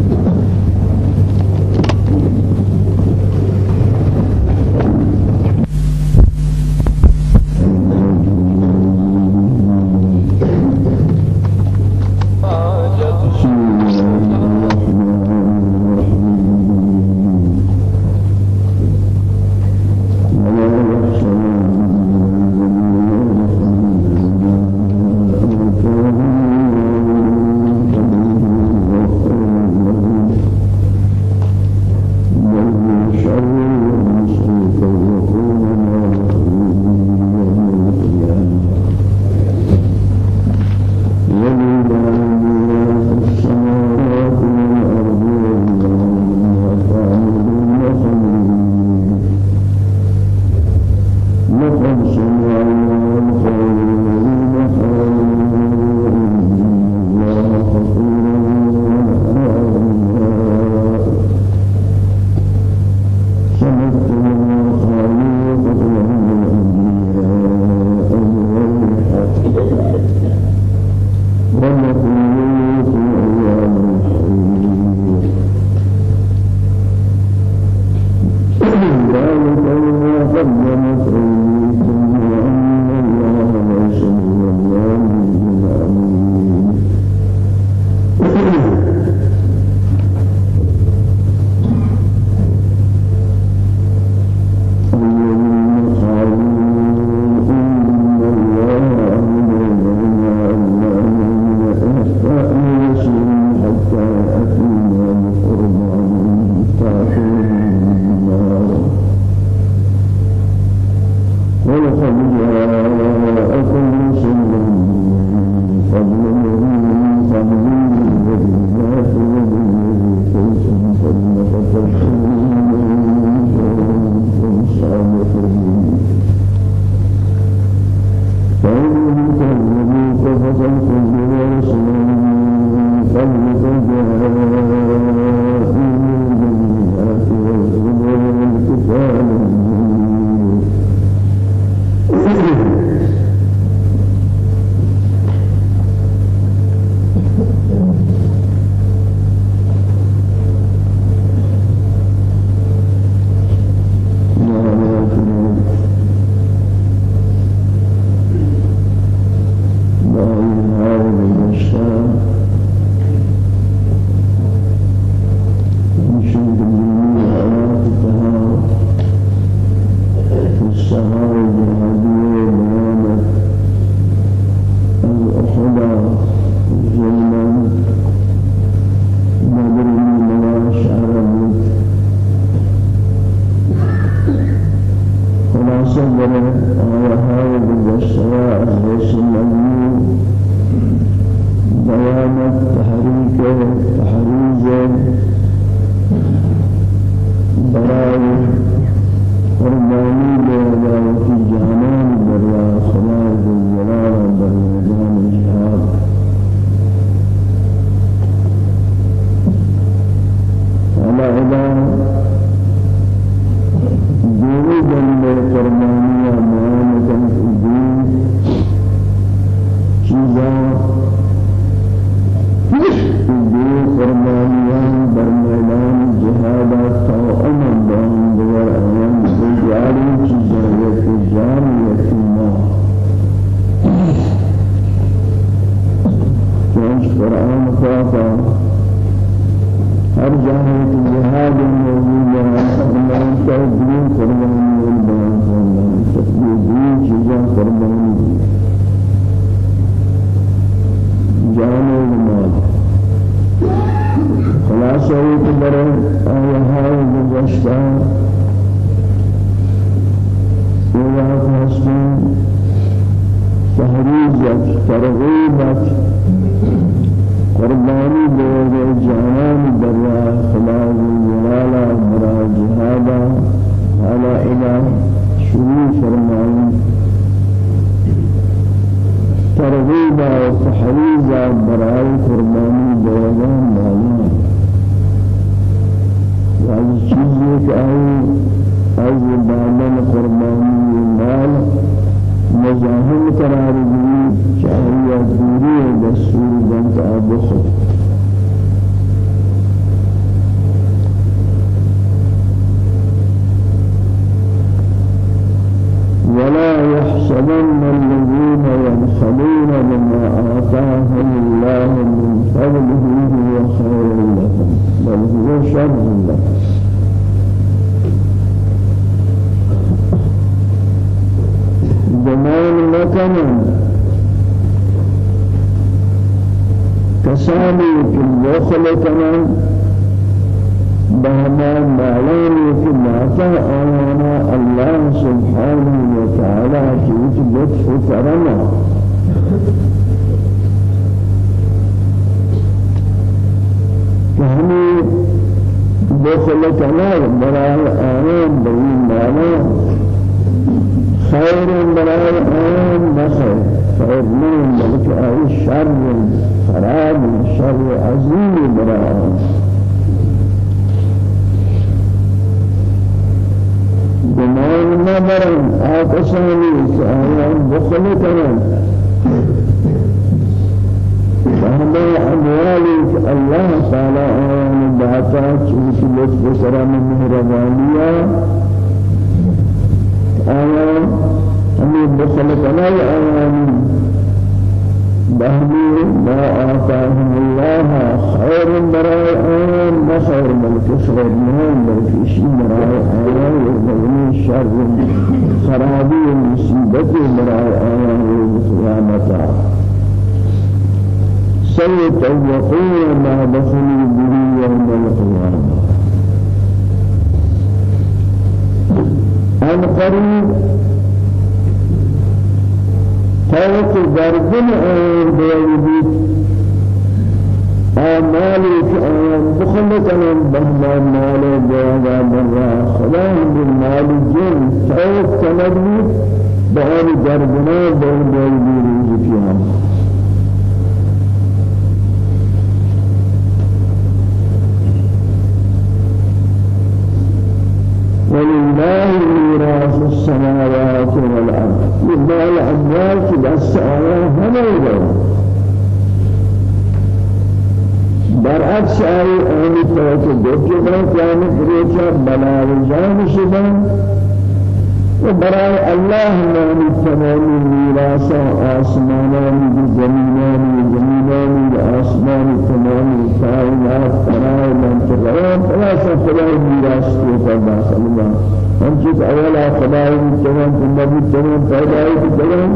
مصور وهذا بالشراء الجيش المجنون ديانة تحريك تحريج براي قرباني لدعوة الجهنم بريا خلاء ذو الجلال بريا الجهاد على إله فرمانیہ بیان کرنے دین چیزاں دین فرمانیہ برمیدان جہاد تا امن دان دیگر ایام دیاری چیزاں یک جان یک ما. چونچ قرآن خواهد هر جہاں کی جہاد موجود ہے اللہ کا دین فرمانے والا ہے تسبیح دین خلاص ہے کہ بڑے آیا ہے گزشتہ سورہ فاسقین تحریض ترغیبت. قربانی دے جانان دریا خلاص الجلالہ برا جهادا على إله شروع فرمائیں ترغیب و تحریز برای قربانی دیگان مالی. و چیزی که آئی از مال مزاحم قرار دی چاہیے دوری دستور دنت آب خود شر خرابي مصيبة براء آيان وقيامتا سيطوقون ما دخلوا به يوم القيامة عن قريب فوق آن بیایید. آمالی که آن بخل کنن بهما مال جاگا برا خدا بالمال جن فوق کنن بآن گردنا بین بیایید رزقیان ولله ميراث السماوات والأرض. يبقى الأموال في بس آية هم برعكس آية آية توجه دوجه كان فريشة بلا رجال شبان وبراء الله من تمام ميراث آسمانان بزمينان وزمينان بآسمان تمام الكائنات فراء من تغير فلا سفلا ميراث توقع داخل الله هم جد أولا خداي تمام ثم تمام فداي تمام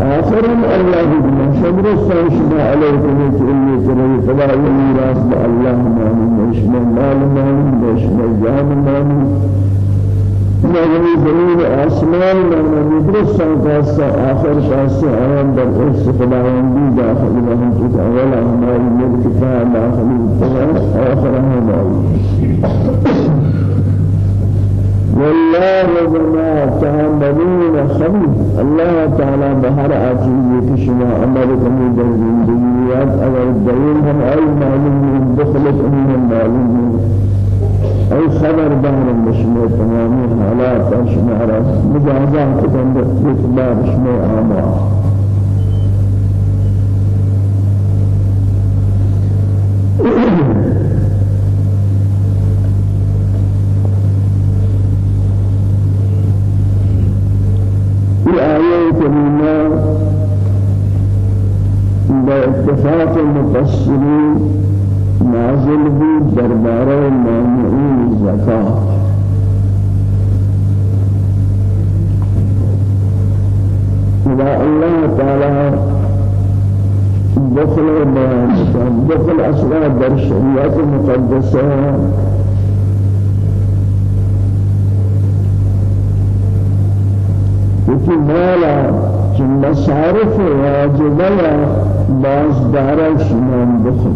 آخرا الله بما شمر السنشنا عليكم إني تري فلا ميراث الله ما من يشمل مال ما من يشمل جان ما نظری زمین آسمان من مدرس سانکاس آخر شاس آیان در ارس خداوندی داخل لهم چیز اول ہماری ملک کا داخل التغا آخر ہماری والله بما تعملون خبير. الله تعالى بهر عجيب كشما عملكم من الزندگيات اگر دليل هم اي معلوم دخلت من المعلوم أي خبر دار مشمع تمام حالات شمارة مجازات كتن بإتبار شمع آمار اتفاق المفسرين نازل في دربار المانعين الزكاة إذا الله تعالى دخل دخل أسرار در شريعة المقدسة وكي مالا ثم صارف واجبا باز دارا شمان بخل.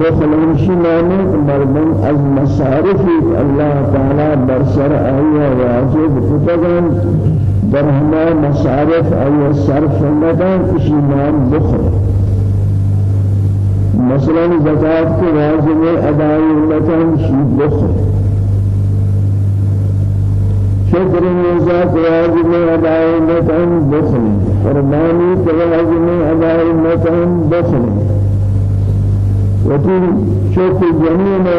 بخل شمان مردم از مصارف الله تعالى برسر آیا واجب فتگن در همه مصارف آیا صرف ندن شمان بخل. مثلا زکات کے واجب ادائی لکن شی بخل. شکر نزاک واجب ادائی لکن بخل فرمانی کے واجب ادائی لکن بخل وفي شوف الجميع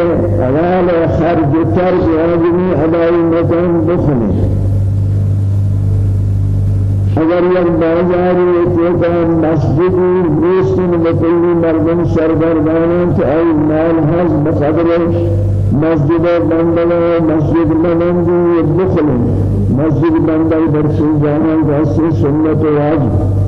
أوال خرج ترك واجب ادائی لکن بخل اگر یک بازاری ایک مسجدی روستن بکلی مردم سرگردانان که ای مال هز بقدر مسجد بندل مسجد بندی بخل مسجد بندل برسی جانا جاسی سنت واجب۔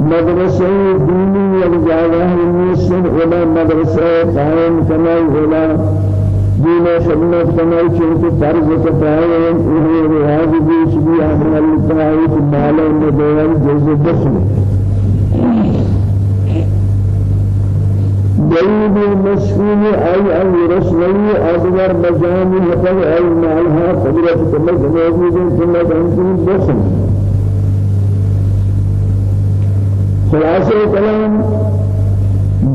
مدرسه دینی یک جاگه نیستن اولا مدرسه قائم کنای اولا دین خدمت کنائی چونکہ فرض کفایہ انہیں رواج بھی چلی عمل کنائی کہ مالا ندوال جز دخل مسكين أي أي رسولي أدوار مجاني مثل أي مالها قدرة كما موجود كما تنتين دخل خلاصة كلام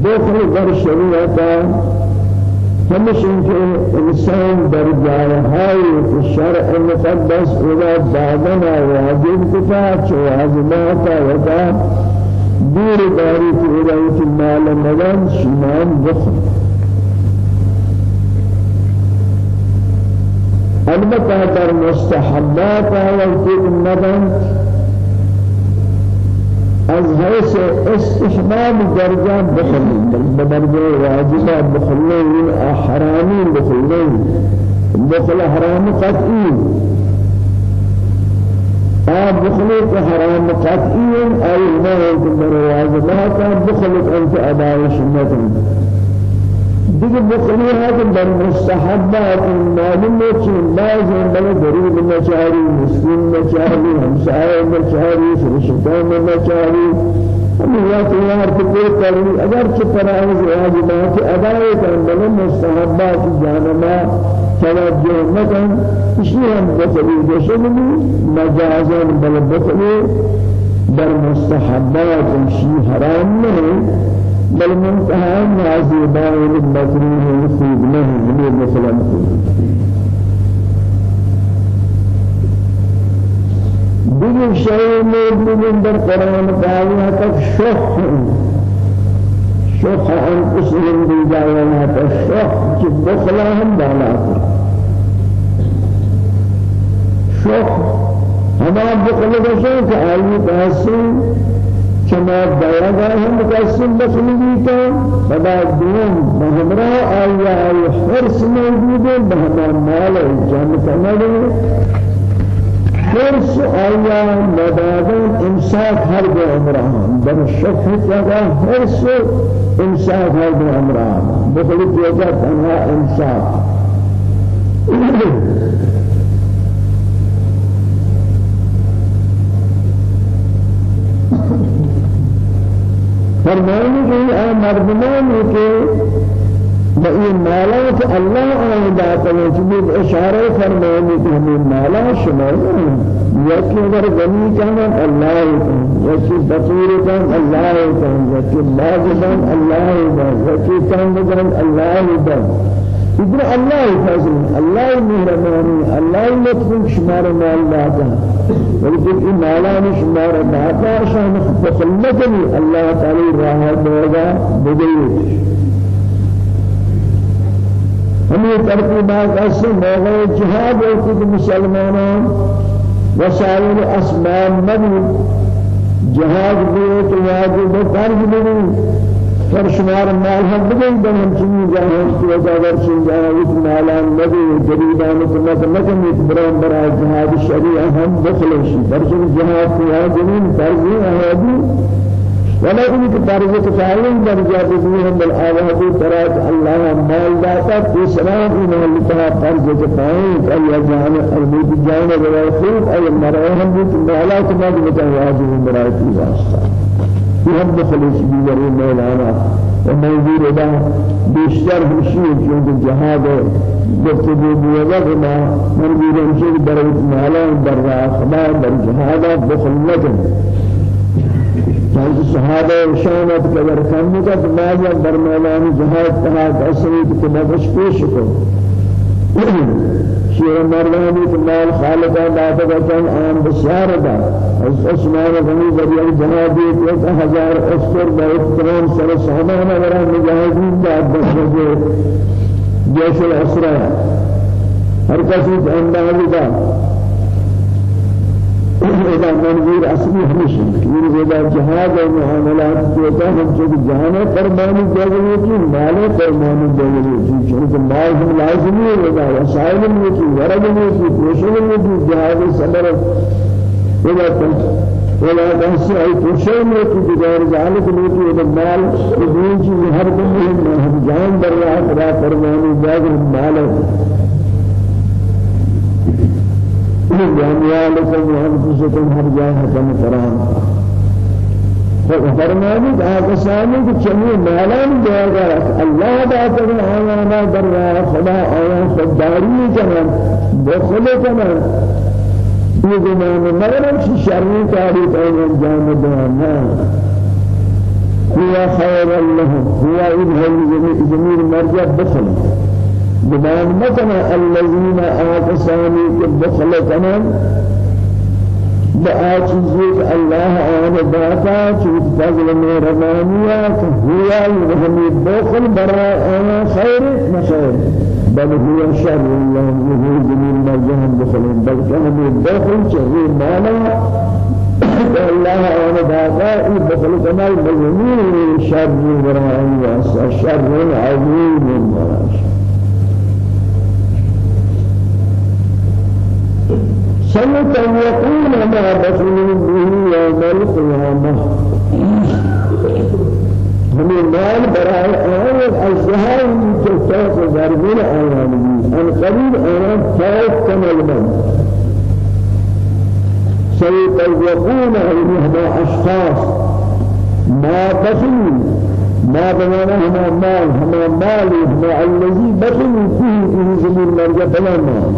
دخل در شريعة همشن که انسان در جایهای شرع مقدس اولا بعدنا واجب کتا چو واجباتا ودا دور داری که اولا که مال مدن شمان بخل البته در مستحبات و مدن از حیث استحباب درجة بخلين بدرجة واجبة بخلين حرامي بخلين بخل حرام قطعي آب بخلق حرام قطعي أي ما يكون واجبات بخلق أنت أداء سنة دیگه بخلی هست در مستحبات معلوم نیست لازم بله غریب نچاری مسکین نچاری همسایه نچاری فرشتان نچاری. یا تیار کو کری اگر چه فرائض واجبات ادا کن بله مستحبات جانما توجه اسی هم بخلی دشمنی مجازا بله بخلی در مستحبات شی حرام نہیں بل منتهى نازي باين المكروه يصيب له من مثلا دیگر شيء موجود در قرآن پایا تک شح شح انفسهم بجاينا تک شح کہ بخلا ہم شح ہمارا بخلا بشے کہ آئی تحسین كما بيانا هم مقسم بخلقی کا بدا دوم مهمرا آیا آیا حرس موجود ہے بہما مال جان کنگے حرس آیا مدادن امساک هر دو عمران در شفت جگہ حرس امساک هر دو عمران بخلق جگہ تنها امساک. فرمائیں کہ اے مردمان کے بئی مالا کہ اللہ داتا ہے چبید اشارہ فرمائیں کہ ہمیں مالا شمار یکی اگر غنی کہنا اللہ کہنا یکی بطور کہنا اللہ کہنا یکی باغ کہنا اللہ کہنا یکی کہنا اللہ کہنا ابن الله فضل الله مهرباني الله لطف شمار مال داتا ولكن إن مالان شمار داتا عشان بخلتني الله تعالى راها دوغا بديت ہمیں ترتیبات ایسے موقع جہاد ہوتی کہ مسلمانوں وسائل أسباب نبی جهاد بیت واجب. فرض بھی پر شمار مال هم هم چیزی جاهر کی وجہ اگر چیز جاهر اس مالان نبی جریدان سنت نکن ایک برام برای جهاد شریع هم بخلشی چیز جهاد ہے جنین فرضی احادی ولا ان فرض كفايه درجه بهم بالآوات ترات الله مال داتا. في سلام ان الله فرض كفايه اي جان الموت جان ويخوف اي مرهم مالات ما متواجد براتي واسطه يهم خلص بيري مولانا. ومنظور ده بیشتر همشیر چون جهاد گفتگو بیاد ما منظور همشیر در مالا در راه در جهاد بخل نکن. چند صحابه شانت قدر کم نکرد ماذا در میدان جهاد تنها اصلی که تماشا پیش کن. شیر مردانی که مال خالقا داتا بچن آن بسیار دا از عثمان غنی ذریعه جنابی ایک هزار اسکر با اکترام سر صحابان ورا مجاہدین داد بسرجے جیش الاسرہ ہر کسی اندازی دا إذا منظور أصلي همش من إذا جهاد المعاملات كذا هم جو جهان فرمان جاهلية کی مال فرمان جاهلية کی چونکہ مال؟ ہم لازمی ہے إذا وسائل میں کی ورد میں کی کوشش میں کی جهاد صبر إذا ولا تنسى أي کوشش میں کی جہاد ذلك میں کی إذا مال دین کی ہر دن ہم جان در رہا فرمان جاهل مال بأموالكم وأنفسكم هر جاء حكم قرآن فرمانی کہ آکسانی کہ چمی مالان دیا گا اللہ بات ہے آیانا در رہا خدا آیا خداری کنن بخل کنن یہ زمان مغرب چی شرمی کاری کن انجام دیانا هو خير لهم هو إذن جميل مرجع بخل بمان مكنا الذين آتساني كبخل كمان بآچیزی الله آن داتا چیز فضل مهربانیه هو همی بخل برای آن خیر نخیر بل هو شر الله هو جمیل مرجهم بخل بل همی بخل چهی مالا الله آن داتا ای بخل کمال مجموع شر برای شر عظیم براش سيطوقون ما بخلوا به يوم القيامة. ہمیں مال برائے آیت الزہار کی توق ضربین آیانی ان قریب آیان توق کمل من. سيطوقون أشخاص. ما بخلوا ما بمعنى هما مال هما مال هما الذي بخلوا فيه في زمين مرجع بلا مال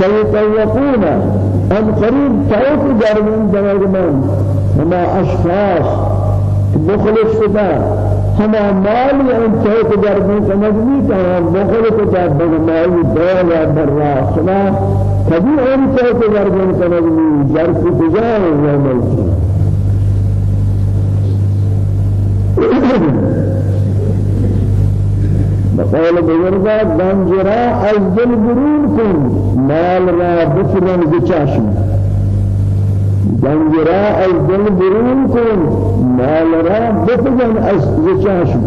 سيطوقون أم قريب توق جرمين جرمان هما أشخاص مخلص كذا هما مال أن توق جرمين كمجمي كان مخلص كذا بمال دولا برا سنا كذي أن توق جرمين كمجمي جرف كذا يوم القيامة بقول بزرگا دنجرا از دل برون کن. مال را بفرن بچاشم دنجرا از دل برون کن. مال را بفرن از بچاشم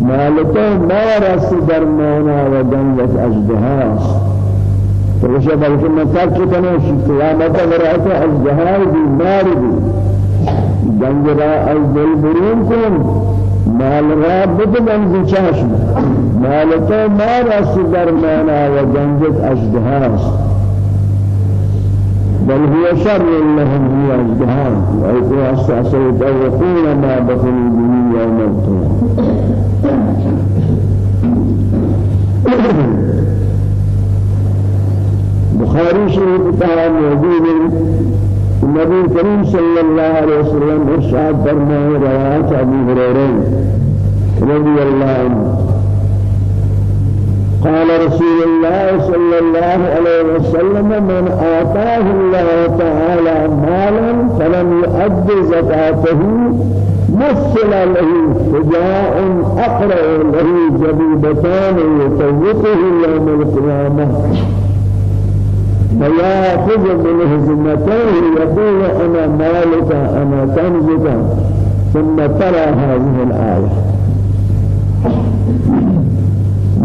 مالتا ما رس در مونا و دنجت اجدهاست. فوشا بلکه من ترک کنه قیامت ورائت اجدها بیمار بی. دنجرا از دل برون کن. مال را بدن زچاش مال تو ما را سدر مانا و جنجت اجدهاس بل هو شر لهم هي اجدهان. وإذا أستعصيت أو يقول ما بخلوا به يوم القيامة بخاري شريف تعالى موجود النبي الكريم صلى الله عليه وسلم ارشاد فرمائے روایت ابو هريره رضي الله عنه قال رسول الله صلى الله عليه وسلم من آتاه الله تعالى مالا فلم يؤد زكاته مثل له فجاء أقرأ له جبيبتان يطوقه يوم القيامة فيأخذ منه ذمتين يقول أنا مالك أنا كنزك ثم ترى هذه الآية.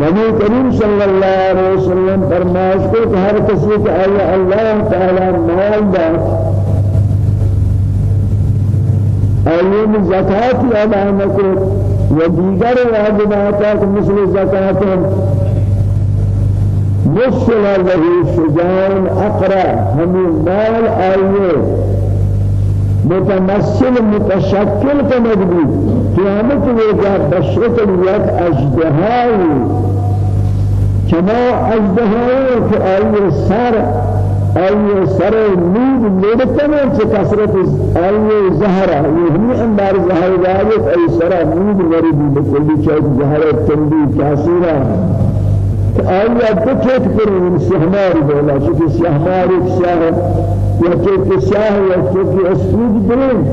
نبی کریم صلی اللہ علیہ وسلم فرمائش کو کہ ہر کسی کو اللہ تعالی مال دا أيام زكاة أدا نكو وديگر واجبات مثل زكاة مثل له شجاع أقرأ هم مال آيه متمثل متشكل كمجبي قيامت وجه بشكل يك أجدهاي كما أجدهاي كأي سر أي سر نود لدتنا كثرة أي زهرة يهني أنبار زهرة أي سر نود ورد بكل شيء زهرة تنبي كاسيرة آیا تو چیت کری سیahmari بولا چونکہ سیahmari سیاه یا چونکہ سیاه یا چونکہ اسود برین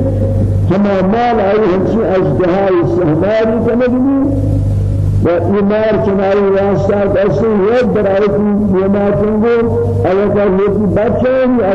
ہما مال آئی ہمچی اجدہائی سیahmari کنگنی و ایمار چنائی واسطہ ایسے یہ برائے کی بیمار چنگو اگر کہ یہ بچے ہیں یا